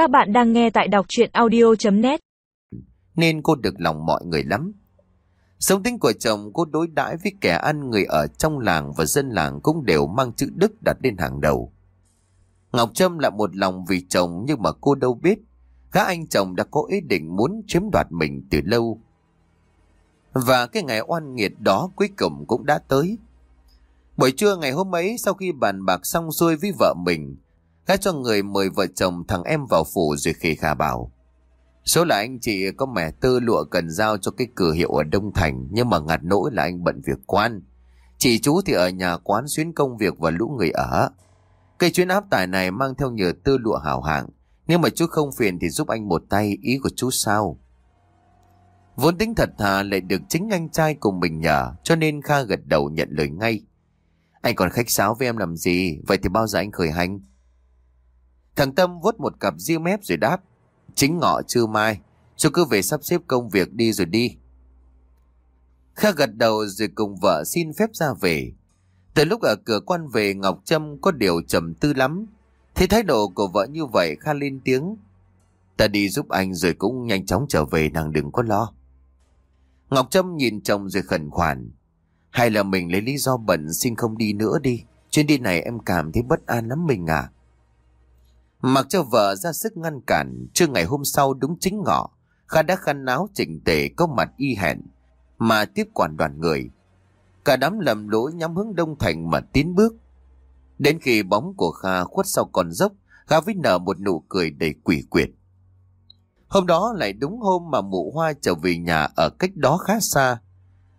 Các bạn đang nghe tại đọc chuyện audio.net Nên cô được lòng mọi người lắm. Sống tính của chồng cô đối đãi với kẻ ăn người ở trong làng và dân làng cũng đều mang chữ đức đặt lên hàng đầu. Ngọc Trâm là một lòng vì chồng nhưng mà cô đâu biết. Gã anh chồng đã có ý định muốn chiếm đoạt mình từ lâu. Và cái ngày oan nghiệt đó cuối cùng cũng đã tới. Buổi trưa ngày hôm ấy sau khi bàn bạc xong xuôi với vợ mình, gã cho người mời vợ chồng thằng em vào phủ rồi khề khà bảo. Số là anh chị có mẻ tơ lụa cần giao cho cái cửa hiệu ở Đông Thành, nhưng mà ngặt nỗi là anh bận việc quan. Chị chú thì ở nhà quán xuyến công việc và lũ người ở. Cây chuyến áp tải này mang theo nhờ tơ lụa hảo hạng. Nếu mà chú không phiền thì giúp anh một tay, ý của chú sao? Vốn tính thật thà lại được chính anh trai cùng mình nhờ, cho nên Kha gật đầu nhận lời ngay. Anh còn khách sáo với em làm gì? Vậy thì bao giờ anh khởi hành? Thằng Tâm vuốt một cặp riêng mép rồi đáp. Chính ngọ trưa mai. Chú cứ về sắp xếp công việc đi rồi đi. Kha gật đầu rồi cùng vợ xin phép ra về. Từ lúc ở cửa quan về, Ngọc Trâm có điều trầm tư lắm. Thế thái độ của vợ như vậy, Kha lên tiếng. Ta đi giúp anh rồi cũng nhanh chóng trở về, nàng đừng có lo. Ngọc Trâm nhìn chồng rồi khẩn khoản. Hay là mình lấy lý do bận xin không đi nữa đi. Chuyến đi này em cảm thấy bất an lắm mình à. Mặc cho vợ ra sức ngăn cản, trưa ngày hôm sau đúng chính ngọ, Kha đã khăn áo chỉnh tề có mặt y hẹn, mà tiếp quản đoàn người. Cả đám lầm lỗi nhắm hướng đông thành mà tiến bước. Đến khi bóng của Kha khuất sau con dốc, Kha vít nở một nụ cười đầy quỷ quyệt. Hôm đó lại đúng hôm mà mụ hoa trở về nhà ở cách đó khá xa.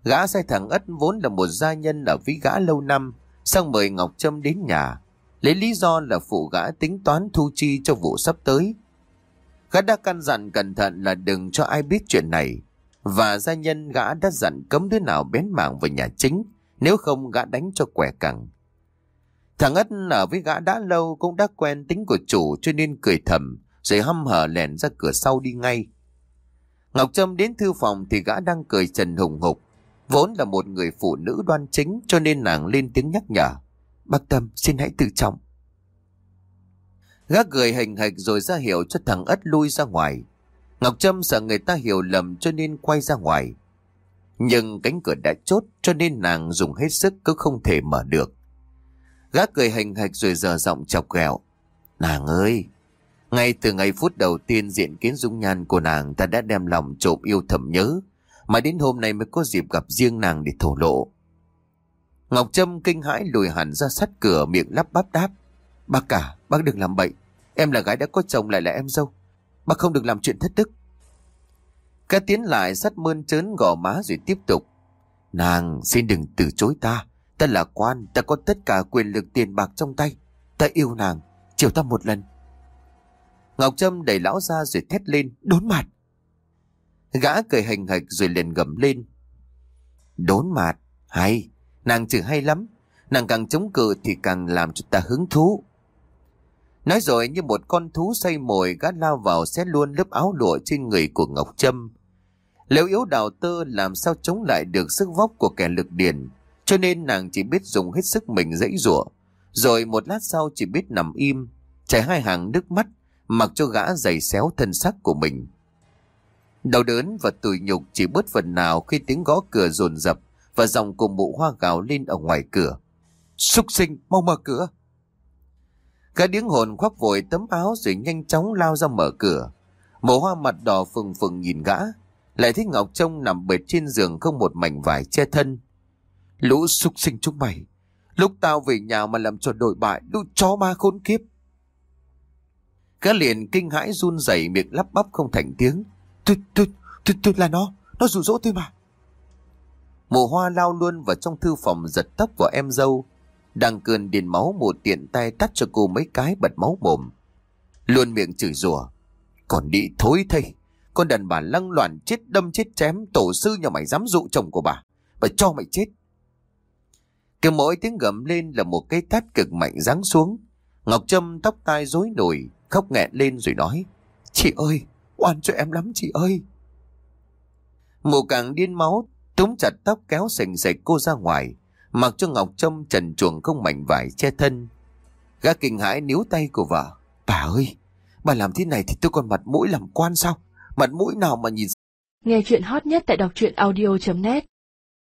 Gã sai thằng Ất vốn là một gia nhân ở với gã lâu năm, sang mời Ngọc Trâm đến nhà, lấy lý do là phụ gã tính toán thu chi cho vụ sắp tới. Gã đã căn dặn cẩn thận là đừng cho ai biết chuyện này, và gia nhân gã đã dặn cấm đứa nào bén mảng vào nhà chính, nếu không gã đánh cho quẻ cẳng. Thằng Ất ở với gã đã lâu cũng đã quen tính của chủ cho nên cười thầm, rồi hăm hở lèn ra cửa sau đi ngay. Ngọc Trâm đến thư phòng thì gã đang cười trần hùng hục, Vốn là một người phụ nữ đoan chính cho nên nàng lên tiếng nhắc nhở. Bác Tâm, xin hãy tự trọng. Gác cười hình hạch rồi ra hiệu cho thằng ất lui ra ngoài. Ngọc Trâm sợ người ta hiểu lầm cho nên quay ra ngoài. Nhưng cánh cửa đã chốt cho nên nàng dùng hết sức cứ không thể mở được. Gác cười hình hạch rồi giờ giọng chọc ghẹo. Nàng ơi! Ngay từ ngày phút đầu tiên diện kiến dung nhan của nàng, ta đã đem lòng trộm yêu thầm nhớ mà đến hôm nay mới có dịp gặp riêng nàng để thổ lộ. Ngọc Trâm kinh hãi lùi hẳn ra sát cửa miệng lắp bắp đáp. Bác cả, bác đừng làm bậy. Em là gái đã có chồng lại là em dâu. Bác không được làm chuyện thất đức. Cá tiến lại sát mơn trớn gò má rồi tiếp tục. Nàng xin đừng từ chối ta. Ta là quan, ta có tất cả quyền lực tiền bạc trong tay. Ta yêu nàng, chiều ta một lần. Ngọc Trâm đẩy lão ra rồi thét lên, đốn mặt. Gã cười hành hạch rồi liền gầm lên. Đốn mặt, hay, nàng chữ hay lắm. Nàng càng chống cự thì càng làm cho ta hứng thú. Nói rồi như một con thú say mồi gã lao vào xé luôn lớp áo lụa trên người của Ngọc Trâm. Nếu yếu đào tơ làm sao chống lại được sức vóc của kẻ lực điền, cho nên nàng chỉ biết dùng hết sức mình dãy rủa rồi một lát sau chỉ biết nằm im, chảy hai hàng nước mắt, mặc cho gã giày xéo thân sắc của mình. Đau đớn và tủi nhục chỉ bớt phần nào khi tiếng gõ cửa rồn rập và dòng của mụ hoa gào lên ở ngoài cửa. Súc sinh, mau mở cửa. Cả điếng hồn khoác vội tấm áo rồi nhanh chóng lao ra mở cửa. Mộ hoa mặt đỏ phừng phừng nhìn gã. Lại thấy Ngọc Trông nằm bệt trên giường không một mảnh vải che thân. Lũ súc sinh chúng mày. Lúc tao về nhà mà làm cho đổi bại, lũ chó ma khốn kiếp. Cả liền kinh hãi run rẩy miệng lắp bắp không thành tiếng. Tôi, tôi, tôi, tôi là nó, nó rủ rỗ tôi mà. Mùa hoa lao luôn vào trong thư phòng giật tóc của em dâu. Đang cơn điền máu một tiện tay tắt cho cô mấy cái bật máu mồm. Luôn miệng chửi rủa Còn đi thối thây. Con đàn bà lăng loạn chết đâm chết chém tổ sư nhà mày dám dụ chồng của bà. Bà cho mày chết. Cứ mỗi tiếng gầm lên là một cái tát cực mạnh giáng xuống. Ngọc Trâm tóc tai rối nổi, khóc nghẹn lên rồi nói. Chị ơi, Oan cho em lắm chị ơi. Mù càng điên máu, túm chặt tóc kéo sành sạch cô ra ngoài, mặc cho Ngọc Trâm trần chuồng không mảnh vải che thân. Gã kinh hãi níu tay của vợ. Bà ơi, Bà làm thế này thì tôi còn mặt mũi làm quan sao? Mặt mũi nào mà nhìn Nghe chuyện hot nhất tại đọc truyện audio.net